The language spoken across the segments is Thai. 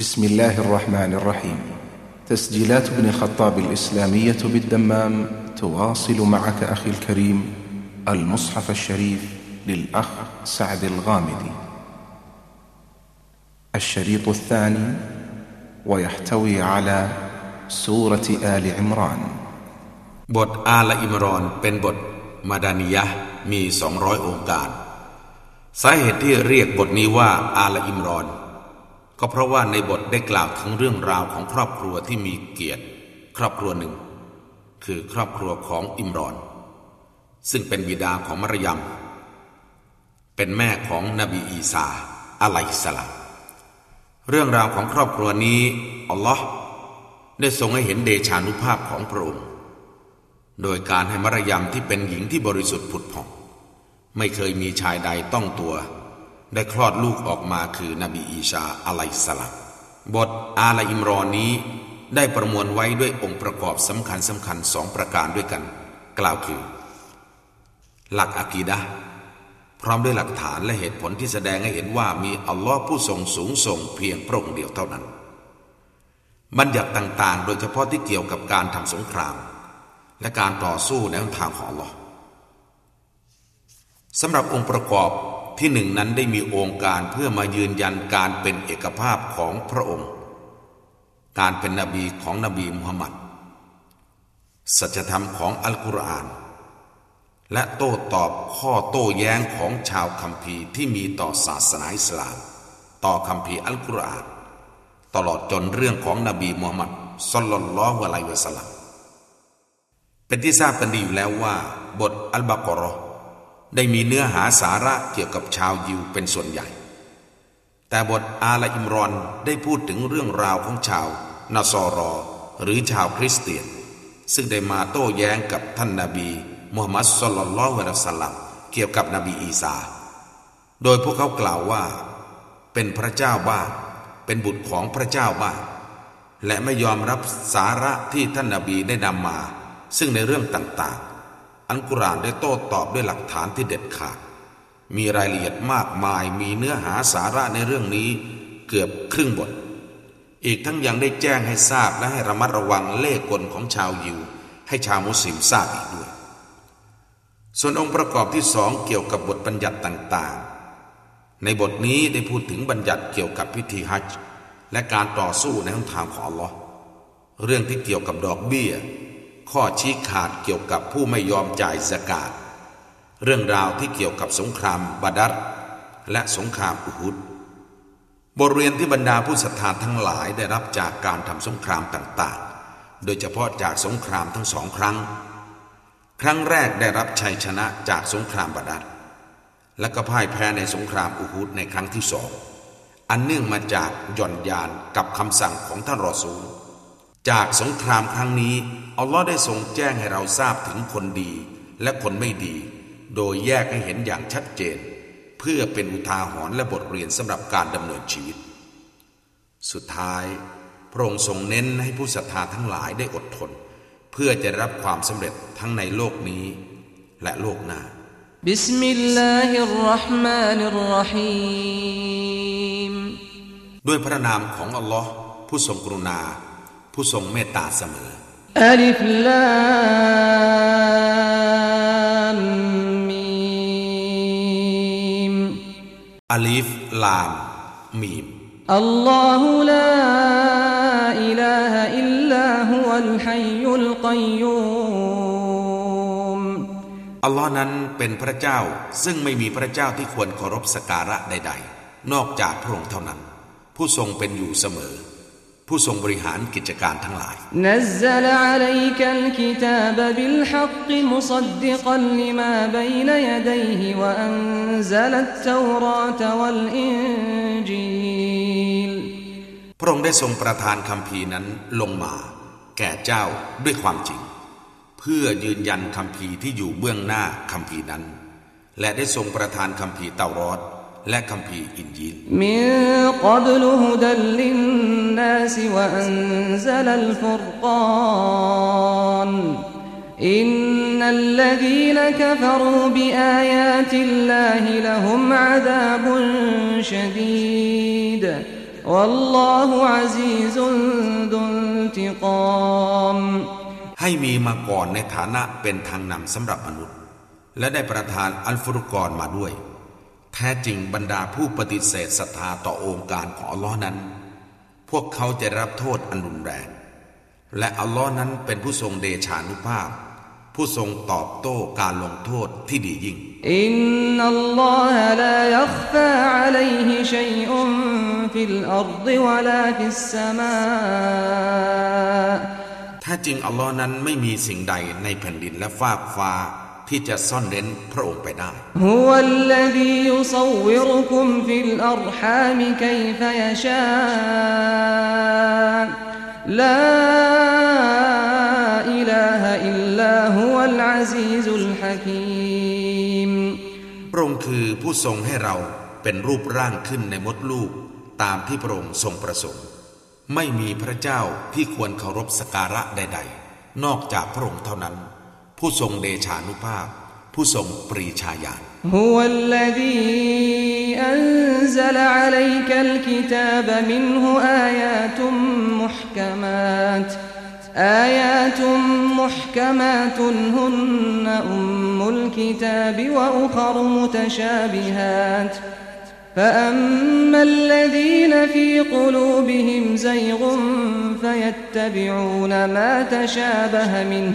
بسم الله الرحمن الرحيم تسجيلات ابن الخطاب الإسلامية بالدمام تواصل معك أخي الكريم المصحف الشريف للأخ سعد الغامدي الشريط الثاني ويحتوي على سورة آل عمران บทอาละอิมรอนเป็นบทมาดานิยะห์มี 200 องค์การ สาเหตุที่เรียกบทนี้ว่าอาละอิมรอน ก็เพราะว่าในบทได้กล่าวถึงเรื่องราวของครอบครัวที่มีเกียรติ ครอบครัวหนึ่ง คือครอบครัวของอิมรอน ซึ่งเป็นบิดาของมารยม เป็นแม่ของนบีอีสาอะลัยฮิสสลามเรื่องราวของครอบครัวนี้ อัลลอฮ์ได้ทรงให้เห็นเดชานุภาพของพระองค์โดยการให้มารยมที่เป็นหญิงที่บริสุทธิ์ผุดผ่อง ไม่เคยมีชายใดต้องตัว ได้คลอดลูกออกมาคือนบีอีชาอะลัยสลามบทอาลาอิมรอนนี้ได้ประมวลไว้ด้วยองค์ประกอบสำคัญสำคัญสองประการด้วยกัน กล่าวคือ หลักอะกีดะพร้อมด้วยหลักฐานและเหตุผลที่แสดงให้เห็นว่ามีอัลลอฮ์ผู้ทรงสูงส่งเพียงพระองค์เดียวเท่านั้น บัญญัติต่างๆ โดยเฉพาะที่เกี่ยวกับการทำสงคราม และการต่อสู้ในทางของอัลลอฮ์สำหรับองค์ประกอบ ที่หนึ่งนั้นได้มีองค์การเพื่อมายืนยันการเป็นเอกภาพของพระองค์ การเป็นนบีของนบีมุฮัมมัดสัจธรรมของอัลกุรอาน และโต้ตอบข้อโต้แย้งของชาวคัมภีร์ที่มีต่อศาสนาอิสลาม ต่อคัมภีร์อัลกุรอาน ตลอดจนเรื่องของนบีมูฮัมมัดสลลัลลอฮุอะลัยวะสัลลัมเป็นที่ทราบกันดีอยู่แล้วว่า บทอัลบากรอ ได้มีเนื้อหาสาระเกี่ยวกับชาวยิวเป็นส่วนใหญ่ แต่บทอาลาอิมรอนได้พูดถึงเรื่องราวของชาวนาซอรอ หรือชาวคริสเตียน ซึ่งได้มาโต้แย้งกับท่านนาบีมูฮัมมัดสุลลัลลอฮุอะลัยฮิวะสัลลัมเกี่ยวกับนบีอีสา โดยพวกเขากล่าวว่า เป็นพระเจ้าบ้างเป็นบุตรของพระเจ้าบ้างและไม่ยอมรับสาระที่ท่านนาบีได้นำมา ซึ่งในเรื่องต่างๆ อันกุรานได้โต้ตอบด้วยหลักฐานที่เด็ดขาด มีรายละเอียดมากมาย มีเนื้อหาสาระในเรื่องนี้เกือบครึ่งบท อีกทั้งยังได้แจ้งให้ทราบและให้ระมัดระวังเล่ห์กลของชาวยิว ให้ชาวมุสลิมทราบอีกด้วย ส่วนองค์ประกอบที่สองเกี่ยวกับบทบัญญัติต่างๆ ในบทนี้ได้พูดถึงบัญญัติเกี่ยวกับพิธีฮัจจ์และการต่อสู้ในทางของอัลลอฮ์เรื่องที่เกี่ยวกับดอกเบี้ย ข้อชี้ขาดเกี่ยวกับผู้ไม่ยอมจ่ายสกาดเรื่องราวที่เกี่ยวกับสงครามบาดัรและสงครามอุฮุดบทเรียนที่บรรดาผู้ศรัทธาทั้งหลายได้รับจากการทำสงครามต่างๆ โดยเฉพาะจากสงครามทั้งสองครั้ง ครั้งแรกได้รับชัยชนะจากสงครามบาดัรและก็พ่ายแพ้ในสงครามอุฮุดในครั้งที่สอง อันเนื่องมาจากหย่อนยานกับคำสั่งของท่านรอซูล จากสงครามครั้งนี้ อัลลอฮ์ได้ทรงแจ้งให้เราทราบถึงคนดีและคนไม่ดี โดยแยกให้เห็นอย่างชัดเจน เพื่อเป็นอุทาหรณ์และบทเรียนสำหรับการดำเนินชีวิต สุดท้าย พระองค์ทรงเน้นให้ผู้ศรัทธาทั้งหลายได้อดทน เพื่อจะรับความสำเร็จทั้งในโลกนี้และโลกหน้าبس م الله الرحمن الرحيمด้วยพระนามของอัลลอฮ์ผู้ทรงกรุณา ผู้ทรงเมตตาเสมอالم الم الله لاอิลาฮะอิลลาฮุวัลฮัยยุลกัยยูมอัลลอฮ์นั้นเป็นพระเจ้า ซึ่งไม่มีพระเจ้าที่ควรเคารพสกการะใด ๆ นอกจากพระองค์เท่านั้น ผู้ทรงเป็นอยู่เสมอ ผู้ทรงบริหารกิจการทั้งหลายพระองค์ได้ทรงประทานคัมภีร์นั้นลงมา แก่เจ้าด้วยความจริง เพื่อยืนยันคัมภีร์ที่อยู่เบื้องหน้าคัมภีร์นั้น และได้ทรงประทานคัมภีร์เตารอต และคำพีร์อินจีล من قبل هدى للناس وأنزل الفرقان إن الذين كفروا بآيات الله لهم عذاب شديد والله عزيز ذو انتقام ให้มีมาก่อนในฐานะเป็นทางนำสำหรับมนุษย์ และได้ประทานอัลฟุรกรมาด้วย แ ท้จริงบรรดาผู้ปฏิเสธศรัทธาต่อองค์การของอัลลอฮ์นั้น พวกเขาจะรับโทษอันรุนแรง และอัลลอฮ์นั้นเป็นผู้ทรงเดชานุภาพ ผู้ทรงตอบโต้การลงโทษที่ดียิ่ง إن الله لا يخفى عليه شيء في الأرض ولا في السماءแท้จริงอัลลอฮ์นั้นไม่มีสิ่งใดในแผ่นดินและฟากฟ้า ที่จะซ่อนเร้นพระองค์ไปได้พระองค์คือผู้ทรงให้เราเป็นรูปร่างขึ้นในมดลูก ตามที่พระองค์ทรงประสงค์ ไม่มีพระเจ้าที่ควรเคารพสักการะใด ๆ นอกจากพระองค์เท่านั้น ผู้ทรงเดชานุภาพ ผู้ทรงปรีชาญาณ هو الذي أنزل عليك الكتاب منه آيات محكمات آيات محكمات هن أم الكتاب وأخر متشابهات فأما الذين في قلوبهم زيغ فيتبعون ما تشابه منه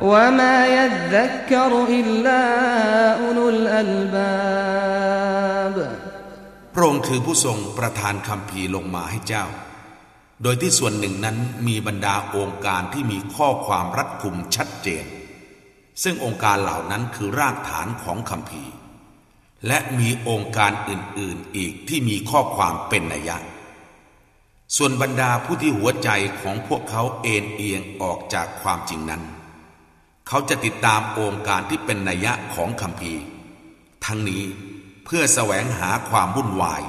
وما يذكر إلا أولو الألباب พระองค์คือผู้ทรงประทานคำพีร์ลงมาให้เจ้า โดยที่ส่วนหนึ่งนั้นมีบรรดาองค์การที่มีข้อความรัดกุมชัดเจน ซึ่งองค์การเหล่านั้นคือรากฐานของคำพีร์และมีองค์การอื่น ๆ อีกที่มีข้อความเป็นนัยยะ ส่วนบรรดาผู้ที่หัวใจของพวกเขาเอ็นเอียงออกจากความจริงนั้น เขาจะติดตามองค์การที่เป็นนัยยะของคำพีทั้งนี้เพื่อแสวงหาความวุ่นวาย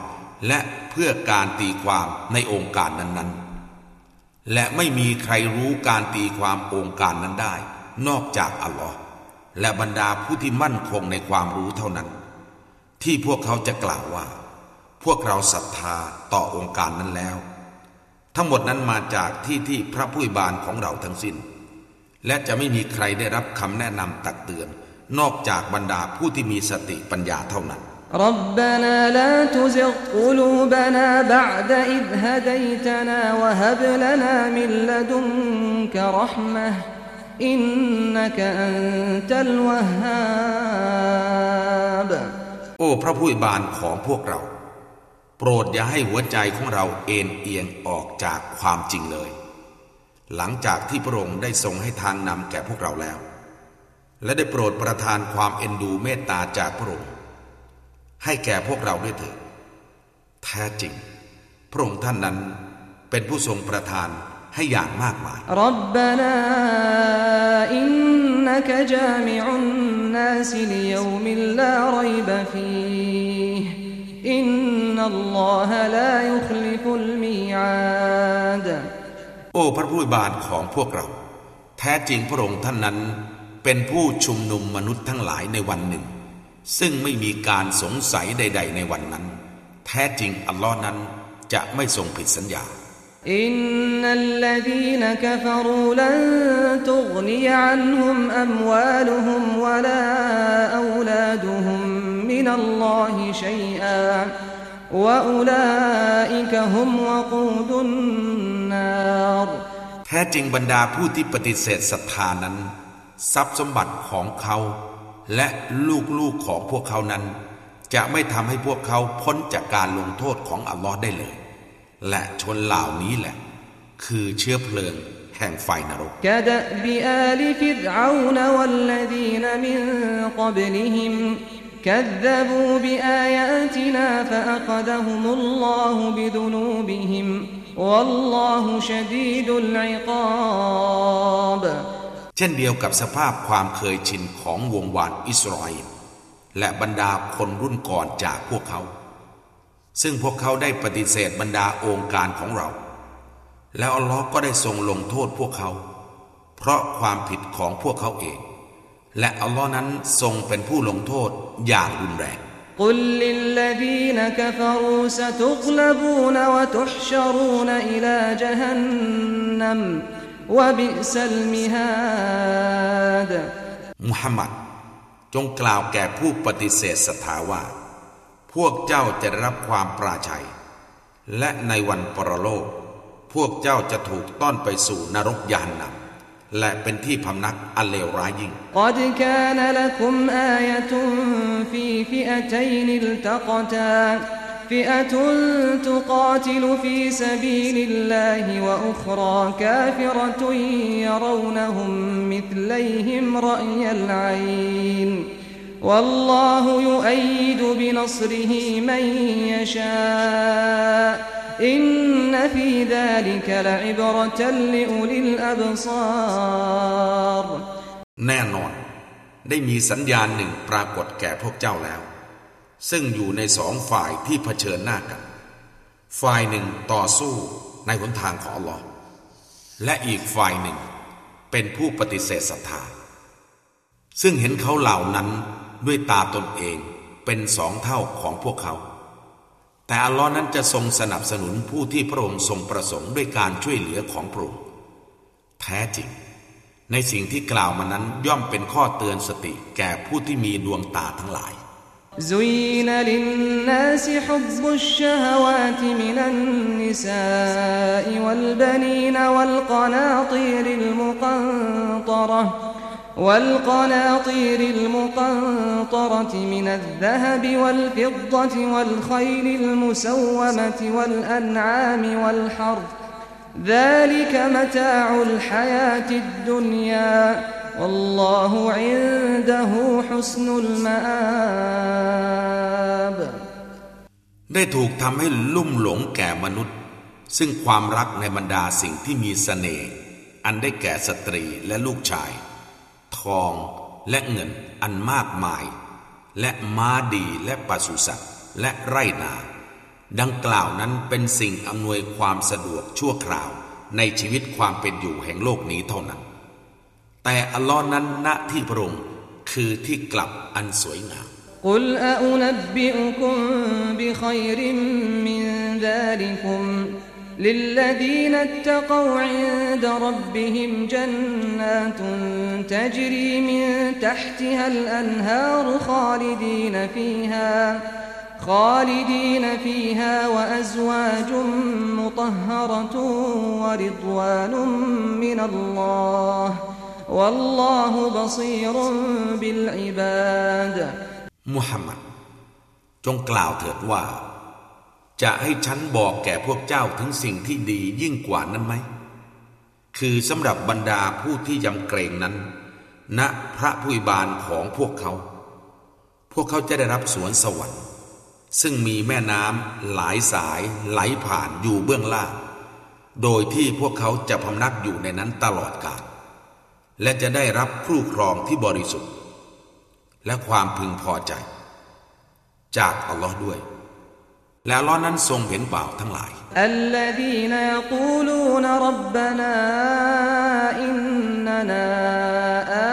และเพื่อการตีความในองค์การนั้นๆ และไม่มีใครรู้การตีความองค์การนั้นได้ นอกจากอัลลอฮ์และบรรดาผู้ที่มั่นคงในความรู้เท่านั้น ที่พวกเขาจะกล่าวว่า พวกเราศรัทธาต่อองค์การนั้นแล้ว ทั้งหมดนั้นมาจากที่ที่พระผู้บานของเราทั้งสิน้น และจะไม่มีใครได้รับคำแนะนำตักเตือน นอกจากบรรดาผู้ที่มีสติปัญญาเท่านั้น ربنا لا تزغ قلوبنا بعد إذ هديتنا وهب لنا من لدنك رحمة إنك أنت الوهاب โอ้พระผู้บานของพวกเรา โปรดอย่าให้หัวใจของเราเอ็นเอียงออกจากความจริงเลย หลังจากที่พระองค์ได้ทรงให้ทางนำแก่พวกเราแล้ว และได้โปรดประทานความเอ็นดูเมตตาจากพระองค์ให้แก่พวกเราด้วยเถิดแท้จริง พระองค์ท่านนั้นเป็นผู้ทรงประทานให้อย่างมากมายรับบนาอินนักจามิอุนนาสิลยวมิลลาไรบฟีอินนัลลอฮะลายุคลิฟุลมีอา พระผู้บานของพวกเรา แท้จริงพระองค์ท่านนั้น เป็นผู้ชุมนุมมนุษย์ทั้งหลายในวันหนึ่ง ซึ่งไม่มีการสงสัยใด ๆ ในวันนั้น แท้จริงอัลลอฮ์นั้นจะไม่ทรงผิดสัญญา إن الذين كفروا لن تغني عنهم أموالهم ولا أولادهم من الله شيئا وأولئك هم وقود النار แท้จริงบรรดาผู้ที่ปฏิเสธศรัทธานั้น ทรัพย์สมบัติของเขา และลูกๆของพวกเขานั้น จะไม่ทำให้พวกเขาพ้นจากการลงโทษของอัลลอฮ์ได้เลย และชนเหล่านี้แหละ คือเชื้อเพลิงแห่งไฟนรก كدأب آل فرعون والذين من قبلهم كذبوا بآياتنا فأخذهم الله بذنوبهم والله شديد العقاب เช่นเดียวกับสภาพความเคยชินของวงวานอิสราเอลและบรรดาคนรุ่นก่อนจากพวกเขา ซึ่งพวกเขาได้ปฏิเสธบรรดาองค์การของเรา แล้วอัลลอฮ์ก็ได้ทรงลงโทษพวกเขา เพราะความผิดของพวกเขาเอง และอัลลอฮ์นั้นทรงเป็นผู้ลงโทษอย่างรุนแรง قل للذين كفروا ستغلبون وتحشرون إلى جهنم وبئس المهاد มุฮัมมัดจงกล่าวแก่ผู้ปฏิเสธศรัทธาว่า พวกเจ้าจะได้รับความปราชัย และในวันปรโลก พวกเจ้าจะถูกต้อนไปสู่นรกยานนำ และเป็นที่พำนักอันเลวร้ายยิ่ง قد كان لكم آية في فئتين التقتا فئة تقاتل في سبيل الله وأخرى كافرة يرونهم مثليهم رأي العين والله يؤيد بنصره من يشاء อินนฟีดาลิกละอิบรัลลิอุลิลอับซารแน่นอน ได้มีสัญญาณหนึ่งปรากฏแก่พวกเจ้าแล้ว ซึ่งอยู่ในสองฝ่ายที่เผชิญหน้ากัน ฝ่ายหนึ่งต่อสู้ในหนทางของอัลลอฮ์และอีกฝ่ายหนึ่งเป็นผู้ปฏิเสธศรัทธา ซึ่งเห็นเขาเหล่านั้นด้วยตาตนเองเป็นสองเท่าของพวกเขา แต่อัลลอฮ์นั้นจะทรงสนับสนุนผู้ที่พระองค์ทรงประสงค์ด้วยการช่วยเหลือของพระองค์แท้จริง ในสิ่งที่กล่าวมานั้นย่อมเป็นข้อเตือนสติแก่ผู้ที่มีดวงตาทั้งหลาย زين للناس حب الشهوات من النساء والبنين والقناطير المقنطرة والقناطير المقنطرة من الذهب والفضة والخيل المسومة والأنعام والحرث ذلك متاع الحياة الدنيا والله عنده حسن المآب ได้ถูกทำให้ลุ่มหลงแก่มนุษย์ ซึ่งความรักในบรรดาสิ่งที่มีสเสน่ห์อันได้แก่สตรีและลูกชาย ทองและเงินอันมากมาย และม้าดีและปศุสัตว์และไรนา ดังกล่าวนั้นเป็นสิ่งอำนวยความสะดวกชั่วคราวในชีวิตความเป็นอยู่แห่งโลกนี้เท่านั้น แต่อัลลอฮ์นั้นณที่พระองค์คือที่กลับอันสวยงาม قل أأنبئكم بخير من ذلكم للذين اتقوا عند ربهم جنات تجري من تحتها الأنهار خالدين فيها خالدين فيها وأزواج مطهرة ورضوان من الله والله بصير بالعباد มุฮัมมัดจงกล่าวเถิดว่า จะให้ฉันบอกแก่พวกเจ้าถึงสิ่งที่ดียิ่งกว่านั้นไหม คือสำหรับบรรดาผู้ที่ยำเกรงนั้นณพระผู้บานของพวกเขา พวกเขาจะได้รับสวนสวรรค์ ซึ่งมีแม่น้ำหลายสายไหลผ่านอยู่เบื้องล่าง โดยที่พวกเขาจะพำนักอยู่ในนั้นตลอดกาล และจะได้รับคู่ครองที่บริสุทธิ์ และความพึงพอใจ จากอัลลอฮ์ด้วย แล้วอัลลอฮ์นั้นทรงเห็นเปล่าทั้งหลาย الذين يقولون ربنا إننا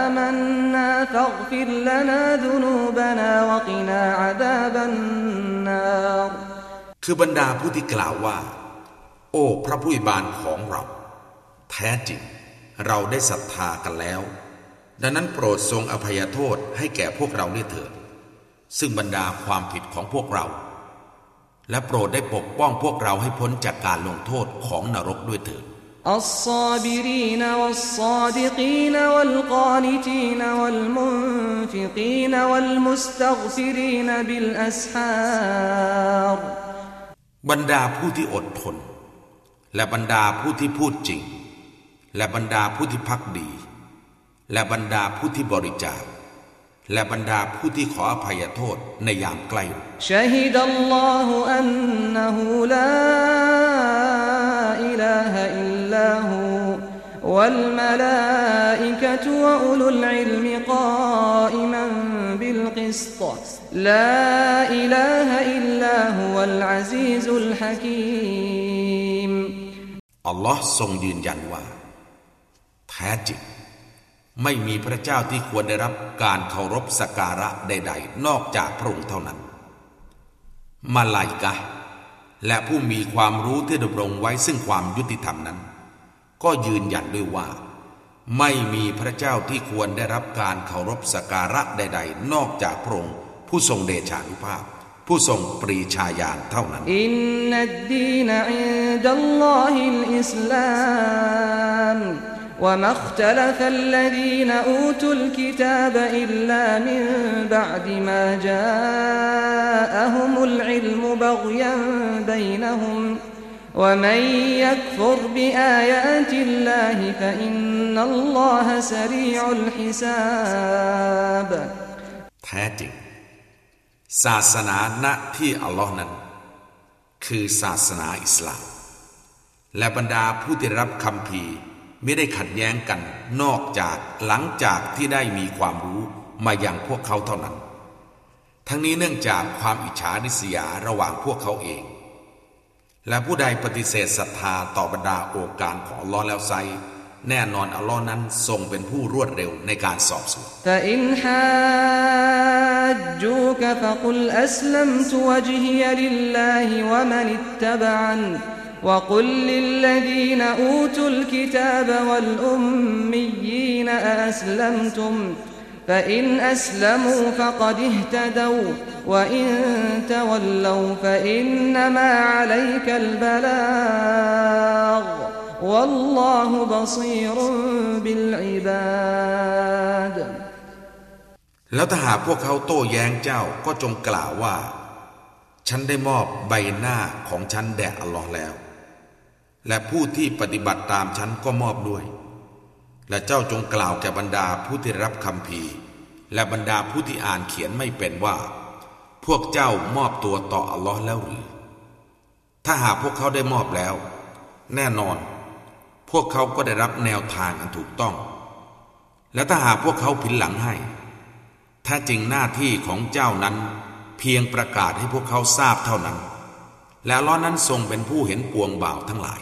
آمنا فاغفر لنا ذنوبنا وقنا عذاب النار คือบรรดาผู้ที่กล่าวว่า โอ้พระผู้บานของเรา แท้จริง เราได้ศรัทธากันแล้ว ดังนั้นโปรดทรงอภัยโทษให้แก่พวกเราด้วยเถิด ซึ่งบรรดาความผิดของพวกเรา และโปรดได้ปกป้องพวกเราให้พ้นจากการลงโทษของนรกด้วยเถิด الصابرين والصادقين والقانتين والمنفقين والمستغفرين بالأسحار บรรดาผู้ที่อดทน และบรรดาผู้ที่พูดจริง และบรรดาผู้ที่พักดี และบรรดาผู้ที่บริจาค และบรรดาผู้ที่ขออภัยโทษในยามใกล้ شهد الله أنه لا إله إلا هو والملائكة وأولو العلم قائما بالقسط لا إله إلا هو العزيز الحكيم อัลลอฮ์ทรงยืนยันว่า แท้จริง ไม่มีพระเจ้าที่ควรได้รับการเคารพสักการะใด ๆ นอกจากพระองค์เท่านั้น มาลายกะ และผู้มีความรู้ที่ดำรงไว้ซึ่งความยุติธรรมนั้น ก็ยืนยันด้วยว่า ไม่มีพระเจ้าที่ควรได้รับการเคารพสักการะใด ๆ นอกจากพระองค์ผู้ทรงเดชานุภาพ ผู้ทรงปรีชาญาณเท่านั้น إن الدين عند الله الإسلام وما اختلف الذين أوتوا الكتاب إلا من بعد ما جاءهم العلم بغيا بينهم ومن يكفر بآيات الله فإن الله سريع الحساب แท้จริงศาสนาณที่อัลลอฮ์นั้น คือศาสนาอิสลาม และบรรดาผู้ที่รับคำพี ไม่ได้ขัดแย้งกัน นอกจากหลังจากที่ได้มีความรู้มาอย่างพวกเขาเท่านั้น ทั้งนี้เนื่องจากความอิจฉาริษยาระหว่างพวกเขาเอง และผู้ใดปฏิเสธศรัทธาต่อบรรดาโอกาสของลอฮ์แล้วไซแน่นอนอัลลอฮ์นั้นทรงเป็นผู้รวดเร็วในการสอบสวน وقل للذين أوتوا الكتاب والأميين أأسلمتم فإن أسلموا فقد اهتدوا وإن تولوا فإنما عليك البلاغ والله بصير بالعباد แล้วถ้าหากพวกเขาโต้แย้งเจ้าก็จงกล่าวว่า ฉันได้มอบใบหน้าของฉันแด่อัลลอฮ์แล้ว และผู้ที่ปฏิบัติตามฉันก็มอบด้วย และเจ้าจงกล่าวแก่บรรดาผู้ที่รับคำพีและบรรดาผู้ที่อ่านเขียนไม่เป็นว่า พวกเจ้ามอบตัวต่ออัลลอฮ์แล้วหรือ ถ้าหากพวกเขาได้มอบแล้ว แน่นอน พวกเขาก็ได้รับแนวทางอันถูกต้อง และถ้าหากพวกเขาผินหลังให้ ถ้าจริงหน้าที่ของเจ้านั้น เพียงประกาศให้พวกเขาทราบเท่านั้น แล้วล้อนั้นทรงเป็นผู้เห็นปวงบ่าวทั้งหลาย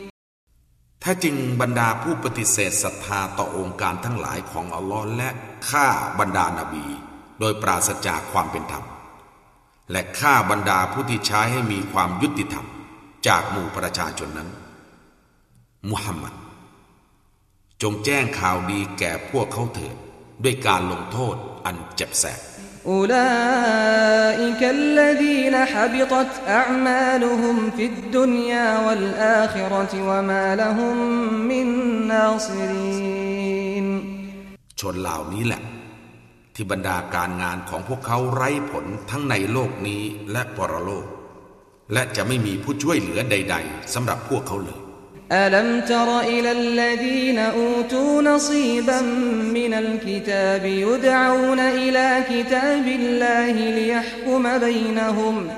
ถ้าจริงบรรดาผู้ปฏิเสธศรัทธาต่อองค์การทั้งหลายของอัลลอฮ์และฆ่าบรรดานาบี โดยปราศจากความเป็นธรรม และฆ่าบรรดาผู้ที่ใช้ให้มีความยุติธรรม จากหมู่ประชาชนนั้น มุฮัมมัดจงแจ้งข่าวดีแก่พวกเขาเถิดด้วยการลงโทษอันเจ็บแสบ أولئك الذين حبطت أعمالهم في الدنيا والآخرة وما لهم من ناصرين ชนเหล่านี้แหละ ที่บรรดาการงานของพวกเขาไร้ผลทั้งในโลกนี้และปรโลก และจะไม่มีผู้ช่วยเหลือใด ๆสำหรับพวกเขาเลย ألم تر إلى الذين أوتوا نصيبا من الكتاب يدعون إلى كتاب الله ليحكم بينهم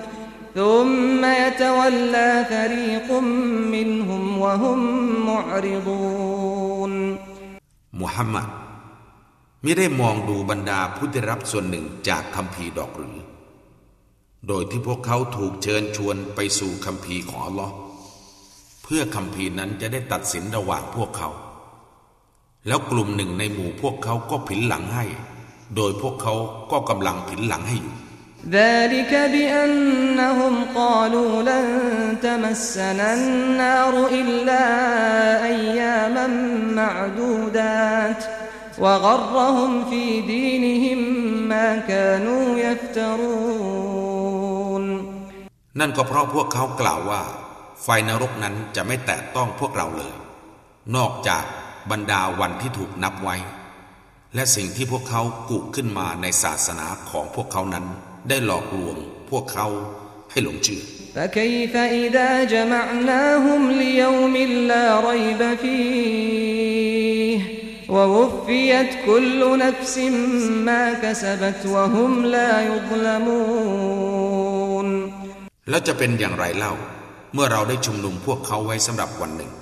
ثم يتولى فريق منهم وهم معرضون มุฮัมมัดไม่ได้มองดูบรรดาผู้ได้รับส่วนหนึ่งจากคำพีดอกหรือ โดยที่พวกเขาถูกเชิญชวนไปสู่คำพีของอัลลอฮ์ เพื่อคำพีนั้นจะได้ตัดสินระหว่างพวกเขา แล้วกลุ่มหนึ่งในหมู่พวกเขาก็ผินหลังให้ โดยพวกเขาก็กำลังผินหลังให้อยู่ ذلك بأنهم قالوا لن تمسنا النار إلا أياما معدودات وغرهم في دينهم ما كانوا يفترون นั่นก็เพราะพวกเขากล่าวว่า ไฟนรกนั้นจะไม่แตะต้องพวกเราเลย นอกจาก บรรดาวันที่ถูกนับไว้ และสิ่งที่พวกเขากุขึ้นมาในศาสนาของพวกเขานั้น ได้หลอกลวงพวกเขาให้หลงเชื่อ فكيف إذا جمعناهم ليوم لا ريب فيه ووفيت كل نفس ما كسبت وهم لا يظلمون แล้วจะเป็นอย่างไรเล่า เมื่อเราได้ชุมนุมพวกเขาไว้สำหรับวันหนึ่ง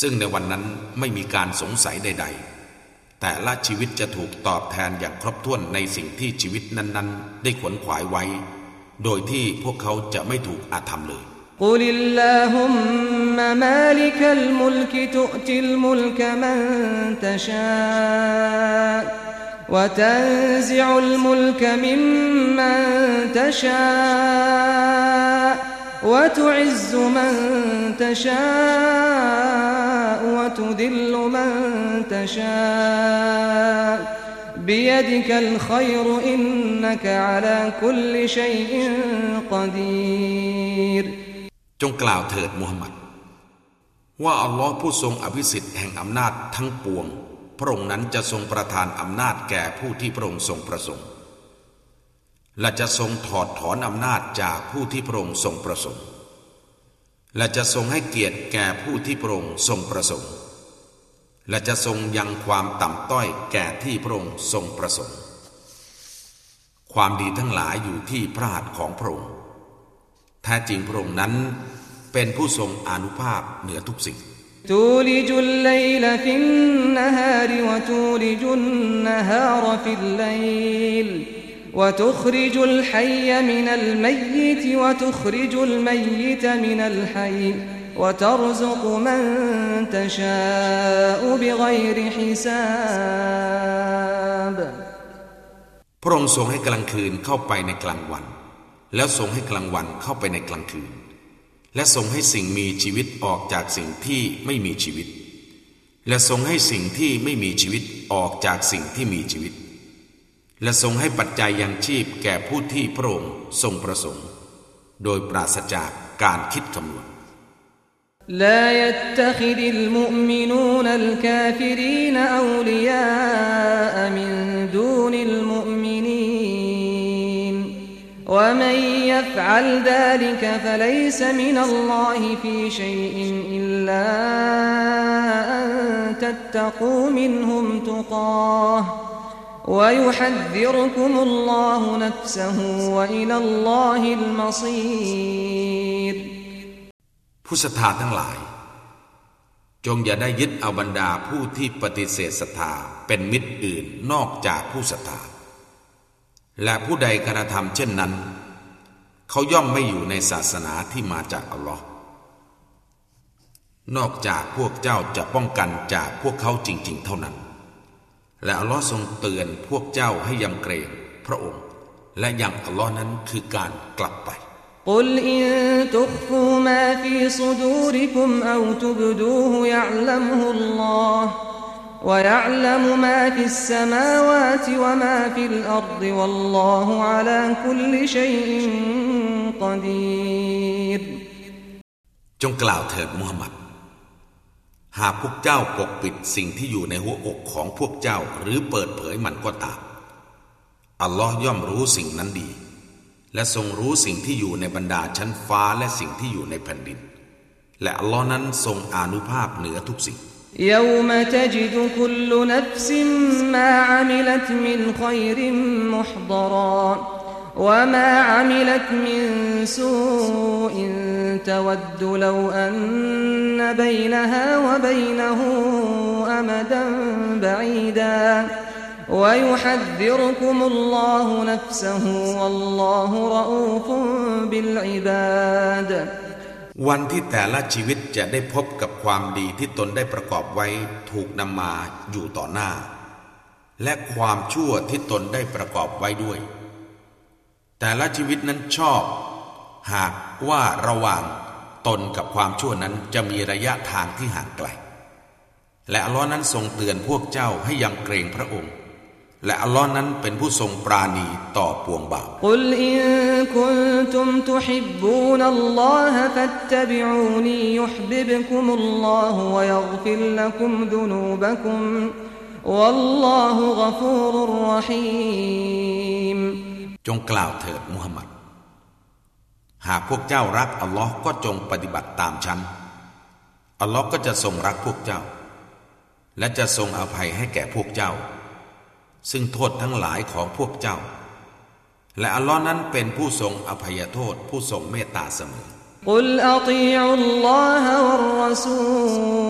ซึ่งในวันนั้นไม่มีการสงสัยใด ๆ แต่ละชีวิตจะถูกตอบแทนอย่างครบถ้วนในสิ่งที่ชีวิตนั้น ๆ ได้ขวนขวายไว้ โดยที่พวกเขาจะไม่ถูกอาธรรมเลย قل اللهم مالك الملك تؤتي الملك من تشاء وتنزع الملك ممن تشاء وتعز من تشاء وتذل من تشاء بيدك الخير إنك على كل شيء قدير จงกล่าวเถิดมูฮัมหมัด ว่าอัลลอฮ์ผู้ทรงอภิสิทธิ์แห่งอำนาจทั้งปวง พระองค์นั้นจะทรงประทานอำนาจแก่ผู้ที่พระองค์ทรงประสงค์ และจะทรงถอดถอนอำนาจจากผู้ที่พระองค์ทรงประสงค์ และจะทรงให้เกียรติแก่ผู้ที่พระองค์ทรงประสงค์ และจะทรงยังความต่ำต้อยแก่ที่พระองค์ทรงประสงค์ ความดีทั้งหลายอยู่ที่พระหัตถ์ของพระองค์แท้จริงพระองค์นั้นเป็นผู้ทรงอนุภาพเหนือทุกสิ่ง تولج الليل في النهار وتولج النهار في الليل وتخرج الحي من الميت وتخرج الميت من الحي وترزق من تشاء بغير حساب พระองค์ทรงให้กลางคืนเข้าไปในกลางวัน แล้วทรงให้กลางวันเข้าไปในกลางคืน และทรงให้สิ่งมีชีวิตออกจากสิ่งที่ไม่มีชีวิต และทรงให้สิ่งที่ไม่มีชีวิตออกจากสิ่งที่มีชีวิต และทรงให้ปัจจัยยังชีพแก่ผู้ที่พระองค์ทรงประสงค์ โดยปราศจากการคิดคำนวณ لا يتخذ المؤمنون الكافرين أولياء من دون المؤمنين ومن يفعل ذلك فليس من الله في شيء إلا أن تتقوا منهم تقاه ويحذركم الله نفسه وإلى الله المصير ผู้ศรัทธาทั้งหลาย จงอย่าได้ยึดเอาบรรดาผู้ที่ปฏิเสธศรัทธาเป็นมิตรอื่นนอกจากผู้ศรัทธา และผู้ใดกระทำเช่นนั้น เขาย่อมไม่อยู่ในศาสนาที่มาจากอัลลอฮ์นอกจากพวกเจ้าจะป้องกันจากพวกเขาจริง ๆ เท่านั้น และอัลลอฮ์ทรงเตือนพวกเจ้าให้ยำเกรงพระองค์ และยังอัลลอฮ์นั้นคือการกลับไป قل إن تخفوا ما في صدوركم أو تبدوه يعلمه الله ويعلم ما في السماوات وما في الأرض والله على كل شيء قدير จงกล่าวเถิดมูฮัมหมัด หากพวกเจ้าปกปิดสิ่งที่อยู่ในหัวอกของพวกเจ้าหรือเปิดเผยมันก็ตาม อัลลอฮ์ย่อมรู้สิ่งนั้นดี และทรงรู้สิ่งที่อยู่ในบรรดาชั้นฟ้าและสิ่งที่อยู่ในแผ่นดิน และอัลลอฮ์นั้นทรงอานุภาพเหนือทุกสิ่ง يوم تجد كل نفس ما عملت من خير محضرا وما عملت من سوء تود لو أن بينها وبينه أمدا بعيدا ويحذركم الله نفسه والله رؤوف بالعباد วันที่แต่ละชีวิตจะได้พบกับความดีที่ตนได้ประกอบไว้ถูกนำมาอยู่ต่อหน้า และความชั่วที่ตนได้ประกอบไว้ด้วย แต่ละชีวิตนั้นชอบ หากว่าระหว่างตนกับความชั่วนั้นจะมีระยะทางที่ห่างไกล และอัลลอฮ์นั้นทรงเตือนพวกเจ้าให้ยำเกรงพระองค์ และอัลลอฮ์นั้นเป็นผู้ทรงปราณีต่อปวงบาป قل إن كنتم تحبون الله فاتبعوني يحببكم الله ويغفر لكم ذنوبكم والله غفور رحيم ุ จงกล่าวเถิดมุฮัมมัด หากพวกเจ้ารักอัลลอฮ์ก็จงปฏิบัติตามฉัน อัลลอฮ์ก็จะทรงรักพวกเจ้า และจะทรงอภัยให้แก่พวกเจ้า ซึ่งโทษทั้งหลายของพวกเจ้า และอัลลอฮ์นั้นเป็นผู้ทรงอภัยโทษ ผู้ทรงเมตตาเสมอ قل أطيعوا الله والرسول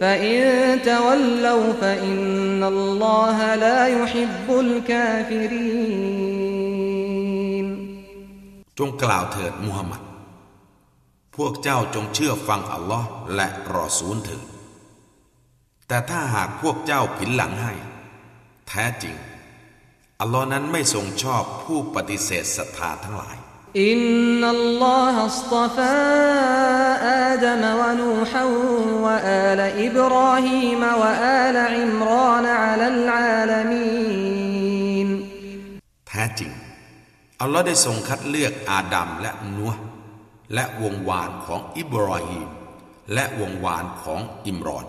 فإن تولوا فإن الله لا يحب الكافرين จงกล่าวเถิดมุฮัมมัด พวกเจ้าจงเชื่อฟังอัลลอฮ์และรอซูลเถิด แต่ถ้าหากพวกเจ้าผินหลังให้ แท้จริง อัลลอฮ์นั้นไม่ทรงชอบผู้ปฏิเสธศรัทธาทั้งหลาย إن الله اصطفى آدم ونوحا وآل إبراهيم وآل عمران على العالمين แท้จริง อัลลอฮ์ได้ทรงคัดเลือกอาดัมและนัวห์และวงวานของอิบราฮิมและวงวานของอิมรอน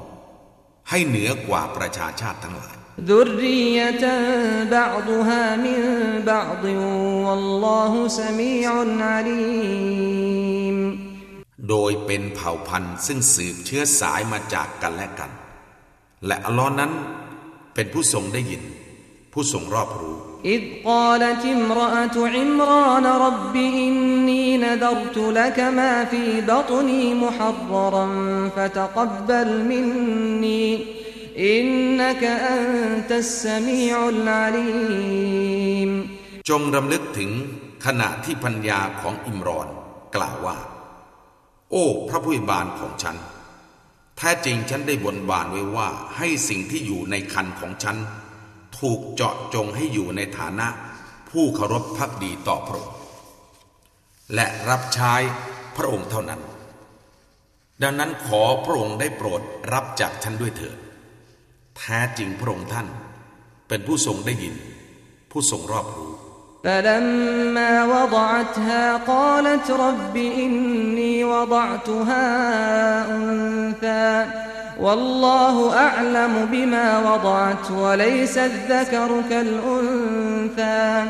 ให้เหนือกว่าประชาชาติทั้งหลาย ذرية بعضها من بعض والله سميع عليم โดยเป็นเผ่าพันธุ์ซึ่งสืบเชื้อสายมาจากกันและกัน และอัลลอฮ์นั้นเป็นผู้ทรงได้ยิน ผู้ทรงรอบรู้ إذ قالت امرأة عمران رب إني نذرت لك ما في بطني محررا فتقبل مني อินนักอันตัสสมีอุลอาลีมจงรำลึกถึงขณะที่พัญญาของอิมรอน กล่าวว่า โอ้ พระผู้บานของฉัน แท้จริงฉันได้บนบานไว้ว่า ให้สิ่งที่อยู่ในคันของฉัน ถูกเจาะจงให้อยู่ในฐานะ ผู้เคารพพักดีต่อพระองค์และรับใช้พระองค์เท่านั้น ดังนั้นขอพระองค์ได้โปรดรับจากฉันด้วยเถิด แท้จริงพระองค์ท่าน เป็นผู้ทรงได้ยิน ผู้ทรงรอบรู้ فلما وضعتها قالت رب إني وضعتها أنثى والله أعلم بما وضعت وليس الذكر كالأنثى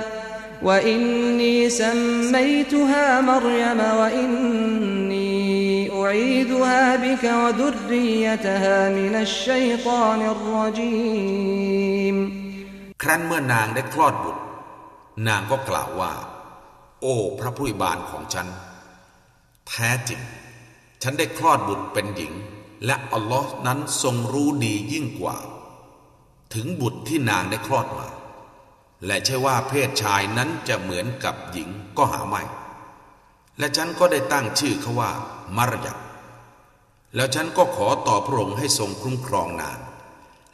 وإني سميتها مريم وإني أعيذها بك وذريتها من الشيطان الرجيم ครั้นเมื่อนางได้คลอดบุตร นางก็กล่าวว่า โอ้พระผู้บานของฉัน แท้จริง ฉันได้คลอดบุตรเป็นหญิง และอัลลอฮ์นั้นทรงรู้ดียิ่งกว่า ถึงบุตรที่นางได้คลอดมา และใช่ว่าเพศชายนั้นจะเหมือนกับหญิงก็หาไม่ และฉันก็ได้ตั้งชื่อเขาว่า มารยาแล้วฉันก็ขอต่อพระองค์ให้ทรงคุ้มครองนาง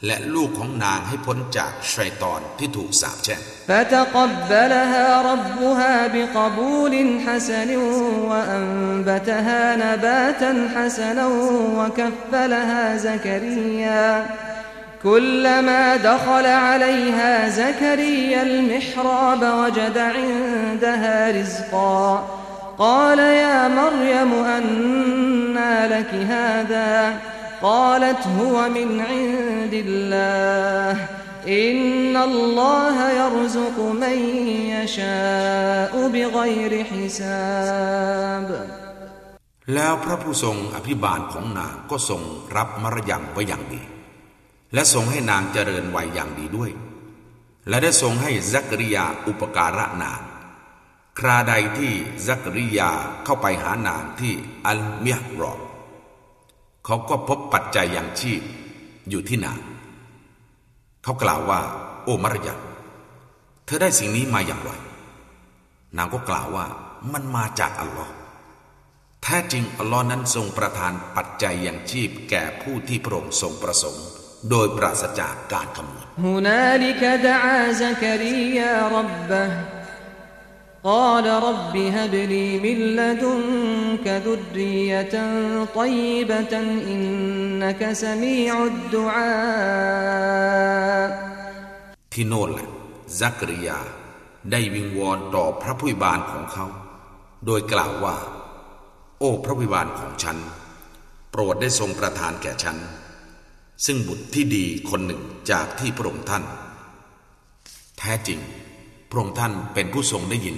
และลูกของนางให้พ้นจากชัยตอนที่ถูกสาปแช่ง فتقبلها ربها بقبول حسن وأنبتها نباتا حسنا وكفلها زكريا كلما دخل عليها زكريا المحراب وجد عندها رزقا قال يا مريم أنى لك هذا قالت هو من عند الله إن الله يرزق من يشاء بغير حساب แล้วพระผู้ทรงอภิบาลของนางก็ทรงรับมารยำไว้อย่างดี และทรงให้นางเจริญวัยอย่างดีด้วย และได้ทรงให้ซักริยาอุปการะนาง คราใดที่ซักริยาเข้าไปหานางที่อัลเมียรอบเขาก็พบปัจจัยอย่างชีพอยู่ที่นาง เขากล่าวว่า โอ้มารยาเธอได้สิ่งนี้มาอย่างไร นางก็กล่าวว่ามันมาจากอัลลอฮ์แท้จริงอัลลอฮ์นั้นทรงประทานปัจจัยอย่างชีพแก่ผู้ที่พระองค์ทรงประสงค์ โดยปราศจากการคำนวณ قال رب هب لي من لدنك ذرية طيبة إنك سميع الدعاء ที่โน่นแหละซักริยาได้วิงวอนต่อพระผู้บานของเขา โดยกล่าวว่า โอ้พระผู้บานของฉัน โปรดได้ทรงประทานแก่ฉัน ซึ่งบุตรที่ดีคนหนึ่งจากที่พระองค์ท่าน แท้จริง พระองค์ท่านเป็นผู้ทรงได้ยิน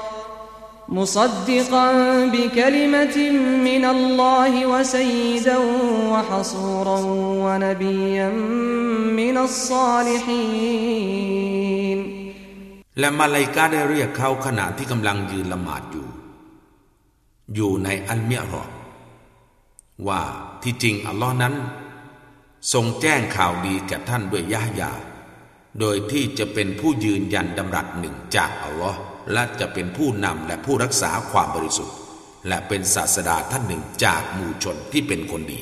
مصدقا بكلمة من الله وسيدا وحصورا ونبيا من الصالحين และมาลายกาได้เรียกเขาขณะที่กำลังยืนละหมาดอยู่ อยู่ในอัลเมียรอว่าที่จริงอัลลอฮ์นั้น ทรงแจ้งข่าวดีแก่ท่านด้วยยะยา โดยที่จะเป็นผู้ยืนยันดำรัสหนึ่งจากอัลลอฮ์ และจะเป็นผู้นำและผู้รักษาความบริสุทธิ์ และเป็นศาสดาท่านหนึ่งจากหมู่ชนที่เป็นคนดี